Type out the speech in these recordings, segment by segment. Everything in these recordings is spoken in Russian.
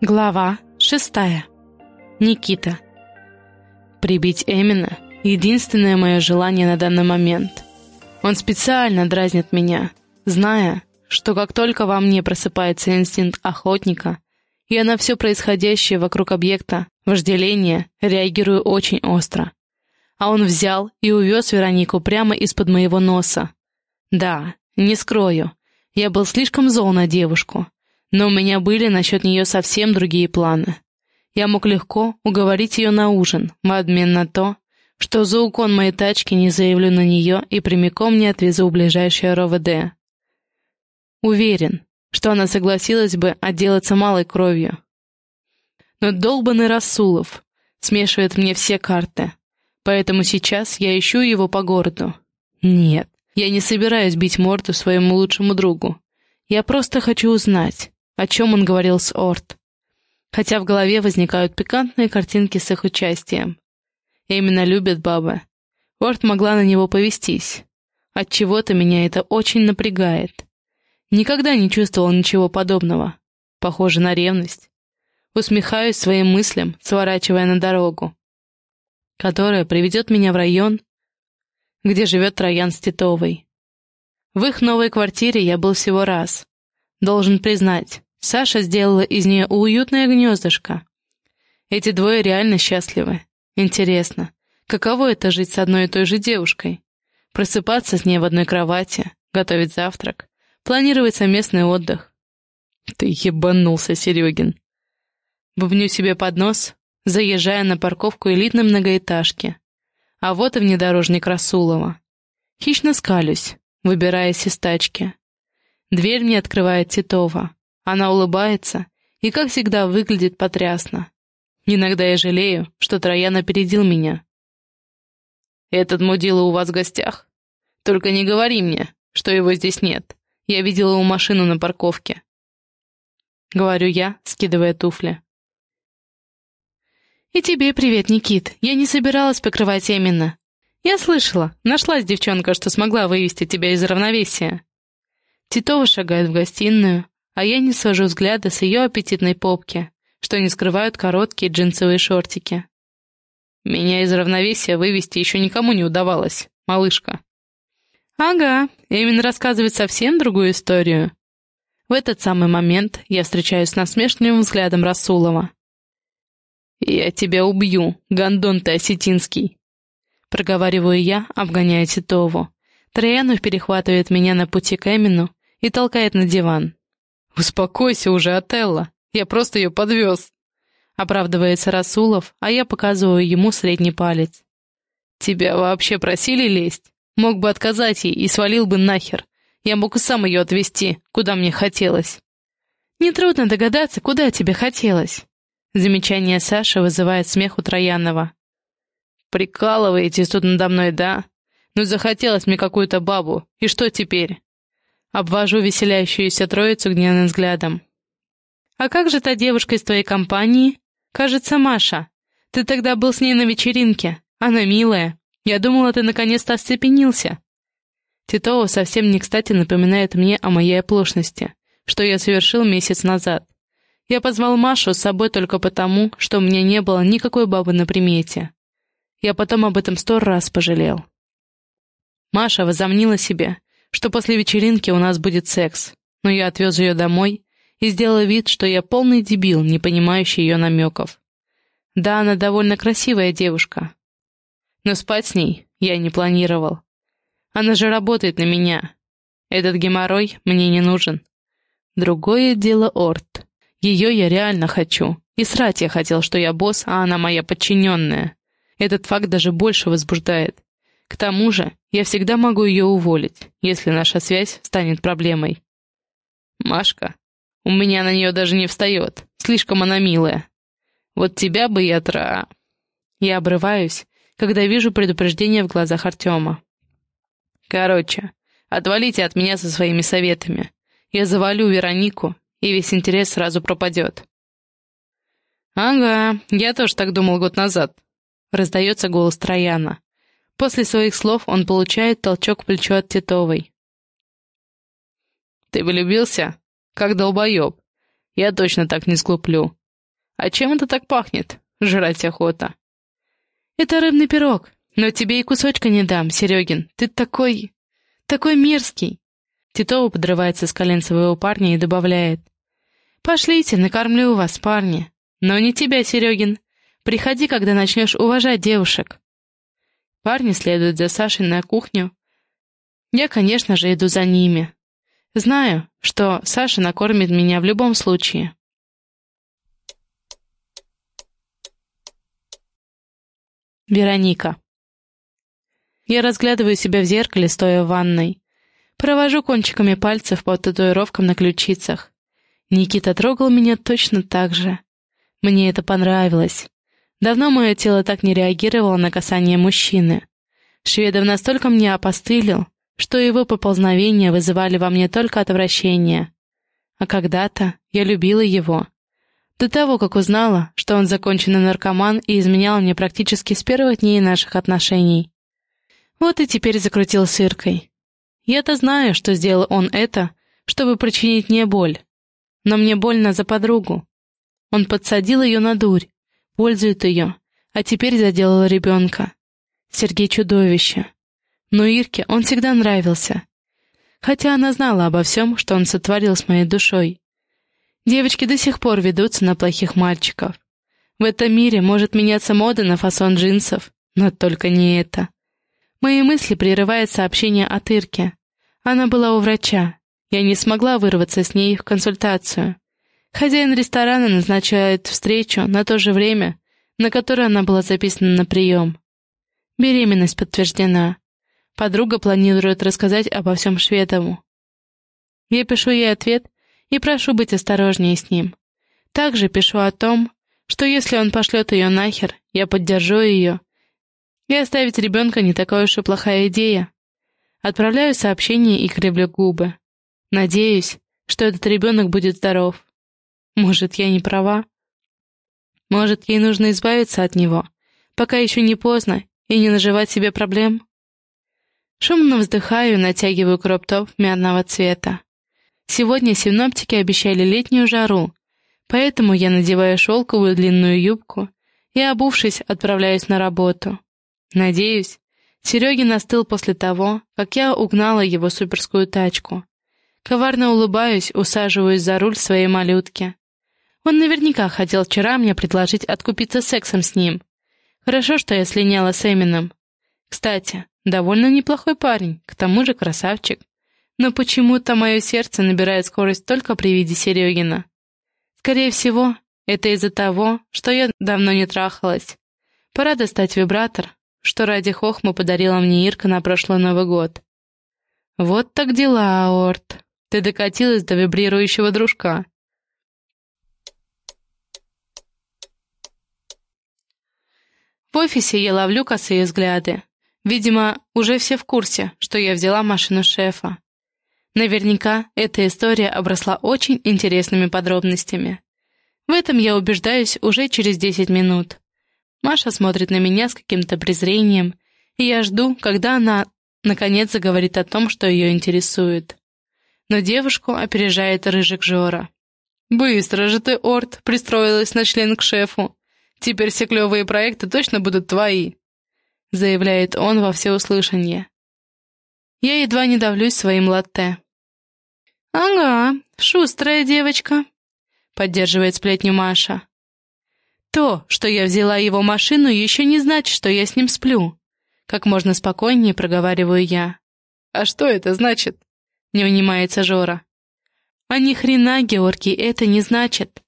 Глава шестая. Никита. Прибить Эмина — единственное мое желание на данный момент. Он специально дразнит меня, зная, что как только во мне просыпается инстинкт охотника, я на все происходящее вокруг объекта вожделения реагирую очень остро. А он взял и увез Веронику прямо из-под моего носа. Да, не скрою, я был слишком зол на девушку — но у меня были насчет нее совсем другие планы. Я мог легко уговорить ее на ужин, в обмен на то, что за уклон моей тачки не заявлю на нее и прямиком не отвезу в ближайшее РОВД. Уверен, что она согласилась бы отделаться малой кровью. Но долбанный Расулов смешивает мне все карты, поэтому сейчас я ищу его по городу. Нет, я не собираюсь бить морду своему лучшему другу. Я просто хочу узнать, о чем он говорил с Орт. Хотя в голове возникают пикантные картинки с их участием. Именно любят бабы. Орт могла на него повестись. Отчего-то меня это очень напрягает. Никогда не чувствовал ничего подобного. Похоже на ревность. Усмехаюсь своим мыслям, сворачивая на дорогу, которая приведет меня в район, где живет Троян с Титовой. В их новой квартире я был всего раз. Должен признать, Саша сделала из нее уютное гнездышко. Эти двое реально счастливы. Интересно, каково это жить с одной и той же девушкой? Просыпаться с ней в одной кровати, готовить завтрак, планировать совместный отдых. Ты ебанулся, Серегин. Бубню себе под нос, заезжая на парковку элитной многоэтажки. А вот и внедорожник Расулова. Хищно скалюсь, выбираясь из тачки. Дверь мне открывает Титова. Она улыбается и, как всегда, выглядит потрясно. Иногда я жалею, что Троян опередил меня. «Этот мудила у вас в гостях? Только не говори мне, что его здесь нет. Я видела его машину на парковке». Говорю я, скидывая туфли. «И тебе привет, Никит. Я не собиралась покрывать именно. Я слышала, нашлась девчонка, что смогла вывести тебя из равновесия». Титова шагает в гостиную, а я не свожу взгляда с ее аппетитной попки, что не скрывают короткие джинсовые шортики. Меня из равновесия вывести еще никому не удавалось, малышка. Ага, именно рассказывает совсем другую историю. В этот самый момент я встречаюсь с насмешливым взглядом Расулова. «Я тебя убью, гондон ты осетинский!» Проговариваю я, обгоняя Титову. Троянов перехватывает меня на пути к Эмину и толкает на диван. «Успокойся уже, Отелло, я просто ее подвез», — оправдывается Расулов, а я показываю ему средний палец. «Тебя вообще просили лезть? Мог бы отказать ей и свалил бы нахер. Я мог и сам ее отвезти, куда мне хотелось». «Нетрудно догадаться, куда тебе хотелось». Замечание Саши вызывает смех у Троянова. «Прикалываетесь тут надо мной, да? Ну захотелось мне какую-то бабу, и что теперь?» Обвожу веселяющуюся троицу гневным взглядом. «А как же та девушка из твоей компании? Кажется, Маша. Ты тогда был с ней на вечеринке. Она милая. Я думала, ты наконец-то остепенился». Титова совсем не кстати напоминает мне о моей оплошности, что я совершил месяц назад. Я позвал Машу с собой только потому, что у меня не было никакой бабы на примете. Я потом об этом сто раз пожалел. Маша возомнила себе, что после вечеринки у нас будет секс, но я отвез ее домой и сделал вид, что я полный дебил, не понимающий ее намеков. Да, она довольно красивая девушка, но спать с ней я не планировал. Она же работает на меня. Этот геморрой мне не нужен. Другое дело Орт. Ее я реально хочу. И срать я хотел, что я босс, а она моя подчиненная. Этот факт даже больше возбуждает. К тому же, я всегда могу ее уволить, если наша связь станет проблемой. Машка, у меня на нее даже не встает, слишком она милая. Вот тебя бы я тра... Я обрываюсь, когда вижу предупреждение в глазах Артема. Короче, отвалите от меня со своими советами. Я завалю Веронику, и весь интерес сразу пропадет. «Ага, я тоже так думал год назад», — раздается голос Трояна. После своих слов он получает толчок в плечо от Титовой. «Ты влюбился? Как долбоеб. Я точно так не сглуплю. А чем это так пахнет? Жрать охота. Это рыбный пирог, но тебе и кусочка не дам, Серегин. Ты такой... такой мерзкий. Титова подрывается с колен своего парня и добавляет. «Пошлите, накормлю вас, парни. Но не тебя, Серегин. Приходи, когда начнешь уважать девушек». Парни следуют за Сашей на кухню. Я, конечно же, иду за ними. Знаю, что Саша накормит меня в любом случае. Вероника. Я разглядываю себя в зеркале, стоя в ванной. Провожу кончиками пальцев по татуировкам на ключицах. Никита трогал меня точно так же. Мне это понравилось. Давно мое тело так не реагировало на касание мужчины. Шведов настолько мне опостылил, что его поползновения вызывали во мне только отвращение. А когда-то я любила его. До того, как узнала, что он законченный наркоман и изменял мне практически с первых дней наших отношений. Вот и теперь закрутил сыркой. Я-то знаю, что сделал он это, чтобы причинить мне боль. Но мне больно за подругу. Он подсадил ее на дурь, пользует ее, а теперь заделал ребенка. Сергей чудовище. Но Ирке он всегда нравился. Хотя она знала обо всем, что он сотворил с моей душой. Девочки до сих пор ведутся на плохих мальчиков. В этом мире может меняться мода на фасон джинсов, но только не это. Мои мысли прерывает сообщение от Ирки. Она была у врача. Я не смогла вырваться с ней в консультацию. Хозяин ресторана назначает встречу на то же время, на которое она была записана на прием. Беременность подтверждена. Подруга планирует рассказать обо всем Шведову. Я пишу ей ответ и прошу быть осторожнее с ним. Также пишу о том, что если он пошлет ее нахер, я поддержу ее. И оставить ребенка не такая уж и плохая идея. Отправляю сообщение и кривлю губы. Надеюсь, что этот ребенок будет здоров. Может, я не права? Может, ей нужно избавиться от него, пока еще не поздно, и не наживать себе проблем? Шумно вздыхаю и натягиваю кроп-топ мятного цвета. Сегодня синоптики обещали летнюю жару, поэтому я надеваю шелковую длинную юбку и, обувшись, отправляюсь на работу. Надеюсь, Серегин остыл после того, как я угнала его суперскую тачку. Коварно улыбаюсь, усаживаюсь за руль своей малютки. Он наверняка хотел вчера мне предложить откупиться сексом с ним. Хорошо, что я слиняла с Эмином. Кстати, довольно неплохой парень, к тому же красавчик. Но почему-то мое сердце набирает скорость только при виде Серегина. Скорее всего, это из-за того, что я давно не трахалась. Пора достать вибратор, что ради хохма подарила мне Ирка на прошлый Новый год. Вот так дела, Аорт. Ты докатилась до вибрирующего дружка. Офисе я ловлю косые взгляды. Видимо, уже все в курсе, что я взяла машину шефа. Наверняка эта история обросла очень интересными подробностями. В этом я убеждаюсь уже через 10 минут. Маша смотрит на меня с каким-то презрением, и я жду, когда она наконец заговорит о том, что ее интересует. Но девушку опережает рыжик Жора. «Быстро же ты, Орт, пристроилась на член к шефу. Теперь все клевые проекты точно будут твои», — заявляет он во всеуслышание. Я едва не давлюсь своим латте. «Ага, шустрая девочка», — поддерживает сплетню Маша. «То, что я взяла его машину, еще не значит, что я с ним сплю», — как можно спокойнее проговариваю я. «А что это значит?» — не унимается Жора. «А ни хрена, Георгий, это не значит», —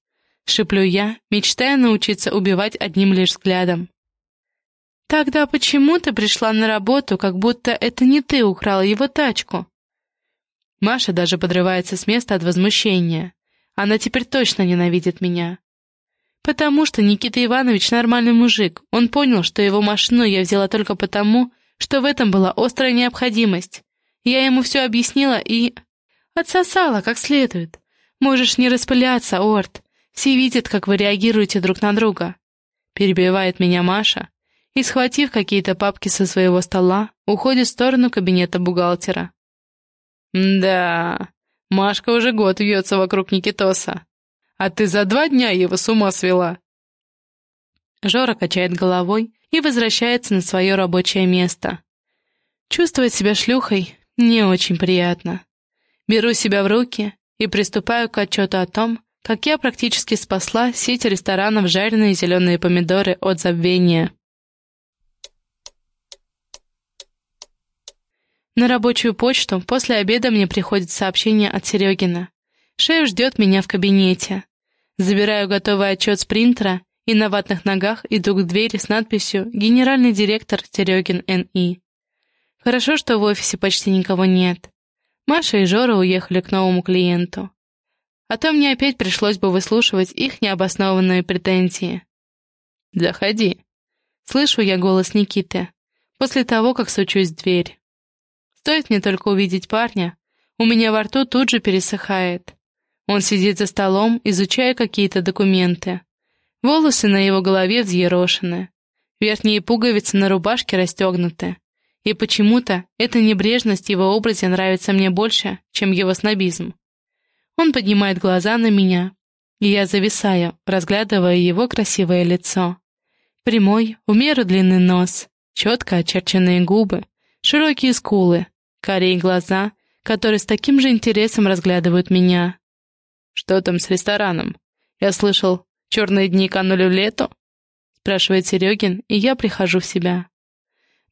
шиплю я, мечтая научиться убивать одним лишь взглядом. «Тогда почему ты пришла на работу, как будто это не ты украла его тачку?» Маша даже подрывается с места от возмущения. Она теперь точно ненавидит меня. Потому что Никита Иванович нормальный мужик. Он понял, что его машину я взяла только потому, что в этом была острая необходимость. Я ему все объяснила и... Отсосала как следует. Можешь не распыляться, Орт. Все видят, как вы реагируете друг на друга. Перебивает меня Маша и, схватив какие-то папки со своего стола, уходит в сторону кабинета бухгалтера. «Да, Машка уже год вьется вокруг Никитоса. А ты за два дня его с ума свела!» Жора качает головой и возвращается на свое рабочее место. Чувствовать себя шлюхой не очень приятно. Беру себя в руки и приступаю к отчету о том, как я практически спасла сеть ресторанов «Жареные зеленые помидоры» от забвения. На рабочую почту после обеда мне приходит сообщение от Серегина. Шеф ждет меня в кабинете. Забираю готовый отчет с принтера и на ватных ногах иду к двери с надписью «Генеральный директор Серегин Н.И». Хорошо, что в офисе почти никого нет. Маша и Жора уехали к новому клиенту. А то мне опять пришлось бы выслушивать их необоснованные претензии. «Заходи». Слышу я голос Никиты, после того, как сучусь в дверь. Стоит мне только увидеть парня, у меня во рту тут же пересыхает. Он сидит за столом, изучая какие-то документы. Волосы на его голове взъерошены. Верхние пуговицы на рубашке расстегнуты. И почему-то эта небрежность его образе нравится мне больше, чем его снобизм. Он поднимает глаза на меня, и я зависаю, разглядывая его красивое лицо. Прямой, в меру длинный нос, четко очерченные губы, широкие скулы, карие глаза, которые с таким же интересом разглядывают меня. «Что там с рестораном? Я слышал, черные дни канули в лету?» спрашивает Серегин, и я прихожу в себя.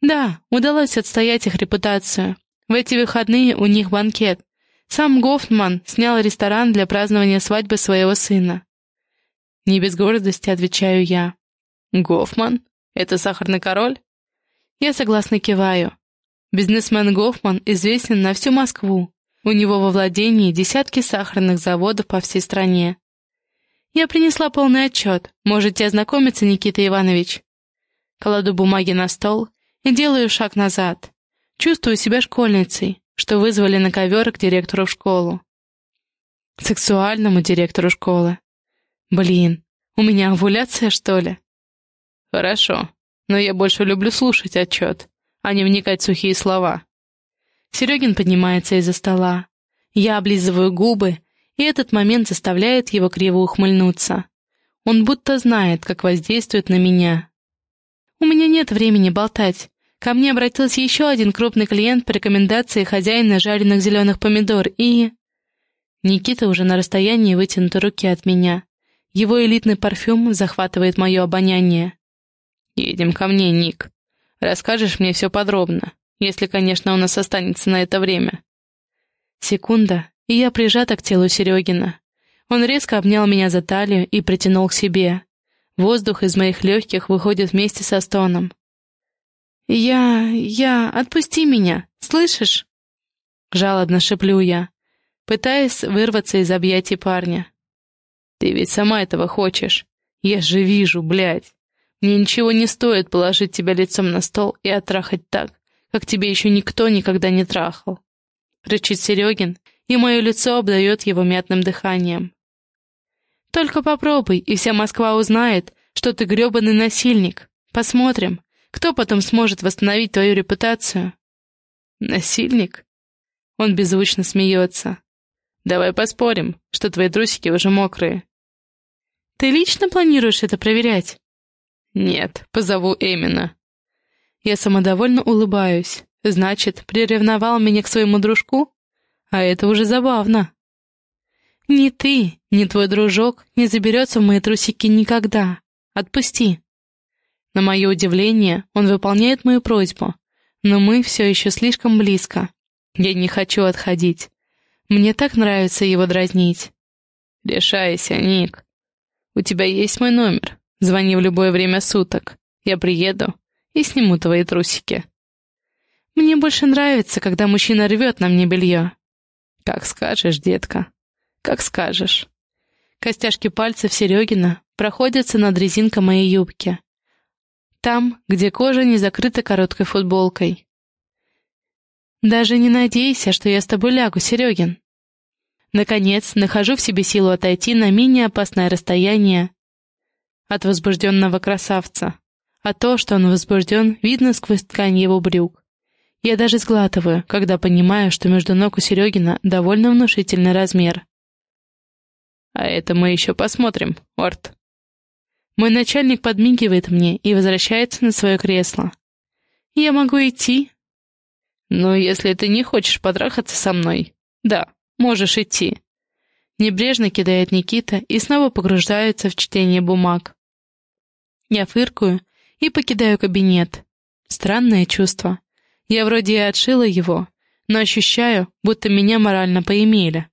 Да, удалось отстоять их репутацию. В эти выходные у них банкет. Сам Гофман снял ресторан для празднования свадьбы своего сына. Не без гордости отвечаю я. Гофман? Это сахарный король? Я согласно киваю. Бизнесмен Гофман известен на всю Москву. У него во владении десятки сахарных заводов по всей стране. Я принесла полный отчет. Можете ознакомиться, Никита Иванович. Кладу бумаги на стол и делаю шаг назад. Чувствую себя школьницей, что вызвали на ковер к директору в школу. Сексуальному директору школы. Блин, у меня овуляция, что ли? Хорошо, но я больше люблю слушать отчет, а не вникать в сухие слова. Серегин поднимается из-за стола. Я облизываю губы, и этот момент заставляет его криво ухмыльнуться. Он будто знает, как воздействует на меня, у меня нет времени болтать. Ко мне обратился еще один крупный клиент по рекомендации хозяина жареных зеленых помидор и... Никита уже на расстоянии вытянутой руки от меня. Его элитный парфюм захватывает мое обоняние. «Едем ко мне, Ник. Расскажешь мне все подробно, если, конечно, у нас останется на это время». Секунда, и я прижата к телу Серегина. Он резко обнял меня за талию и притянул к себе. Воздух из моих легких выходит вместе со стоном. «Я... я... отпусти меня, слышишь?» Жалобно шеплю я, пытаясь вырваться из объятий парня. «Ты ведь сама этого хочешь. Я же вижу, блядь. Мне ничего не стоит положить тебя лицом на стол и оттрахать так, как тебе еще никто никогда не трахал». Рычит Серегин, и мое лицо обдает его мятным дыханием. Только попробуй, и вся Москва узнает, что ты грёбаный насильник. Посмотрим, кто потом сможет восстановить твою репутацию. Насильник? Он беззвучно смеется. Давай поспорим, что твои трусики уже мокрые. Ты лично планируешь это проверять? Нет, позову Эмина. Я самодовольно улыбаюсь. Значит, приревновал меня к своему дружку? А это уже забавно. «Ни ты, ни твой дружок не заберется в мои трусики никогда. Отпусти». На мое удивление, он выполняет мою просьбу, но мы все еще слишком близко. Я не хочу отходить. Мне так нравится его дразнить. «Решайся, Ник. У тебя есть мой номер. Звони в любое время суток. Я приеду и сниму твои трусики». «Мне больше нравится, когда мужчина рвет на мне белье». «Как скажешь, детка» как скажешь». Костяшки пальцев Серегина проходятся над резинкой моей юбки. Там, где кожа не закрыта короткой футболкой. «Даже не надейся, что я с тобой лягу, Серегин». Наконец, нахожу в себе силу отойти на менее опасное расстояние от возбужденного красавца. А то, что он возбужден, видно сквозь ткань его брюк. Я даже сглатываю, когда понимаю, что между ног у Серегина довольно внушительный размер. А это мы еще посмотрим, Орт. Мой начальник подмигивает мне и возвращается на свое кресло. Я могу идти? Ну, если ты не хочешь потрахаться со мной, да, можешь идти. Небрежно кидает Никита и снова погружается в чтение бумаг. Я фыркаю и покидаю кабинет. Странное чувство. Я вроде и отшила его, но ощущаю, будто меня морально поимели.